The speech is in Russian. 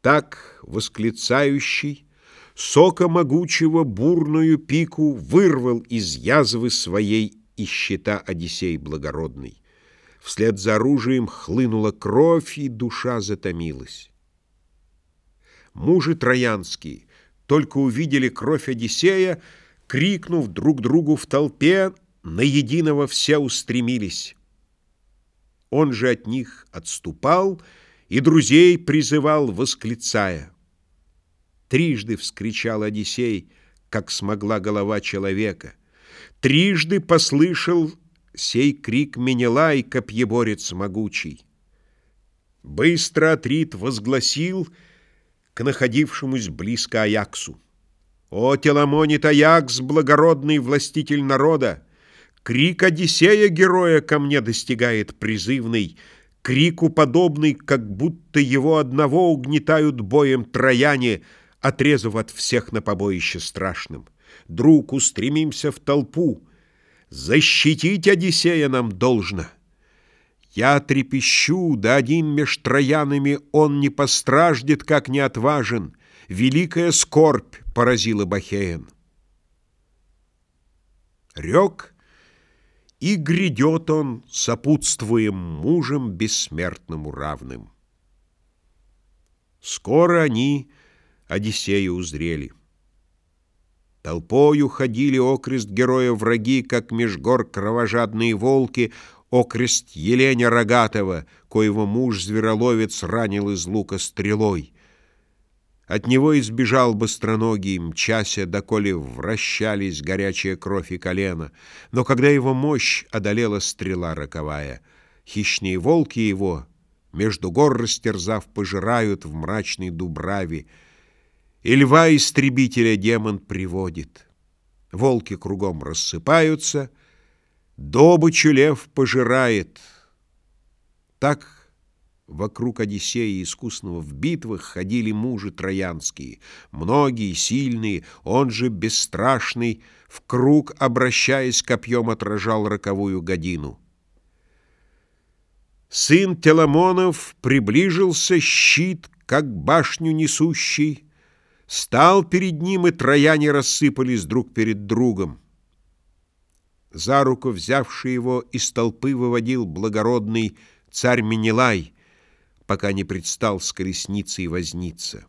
Так восклицающий, сока могучего бурную пику вырвал из язвы своей и щита Одиссей благородный. Вслед за оружием хлынула кровь, и душа затомилась. Мужи троянские только увидели кровь Одиссея, крикнув друг другу в толпе, на единого все устремились. Он же от них отступал и друзей призывал, восклицая. Трижды вскричал Одиссей, как смогла голова человека. Трижды послышал сей крик Менелай, копьеборец могучий. Быстро Атрит возгласил к находившемуся близко Аяксу. «О, Теламонит Аякс, благородный властитель народа! Крик Одиссея, героя, ко мне достигает призывный, Крику подобный, как будто его одного угнетают боем трояне, Отрезав от всех на побоище страшным. Друг, устремимся в толпу, Защитить Одиссея нам должно. Я трепещу, да один меж троянами Он не постраждет, как не отважен. Великая скорбь поразила Бахеен. Рек, и грядет он, сопутствуем мужем бессмертному равным. Скоро они Одиссея узрели. Толпою ходили окрест героя враги, как меж гор кровожадные волки, окрест Еленя Рогатого, коего муж-звероловец ранил из лука стрелой. От него избежал быстроногий, мчася, доколе вращались горячая кровь и колено. Но когда его мощь одолела стрела роковая, хищные волки его, между гор растерзав, пожирают в мрачной дубраве, и льва-истребителя демон приводит. Волки кругом рассыпаются, добычу лев пожирает. Так Вокруг Одиссея искусного в битвах ходили мужи троянские, многие, сильные, он же бесстрашный, в круг, обращаясь копьем, отражал роковую годину. Сын Теламонов приближился, щит, как башню несущий, стал перед ним, и трояне рассыпались друг перед другом. За руку взявший его из толпы выводил благородный царь Менелай — пока не предстал с колесницей возница.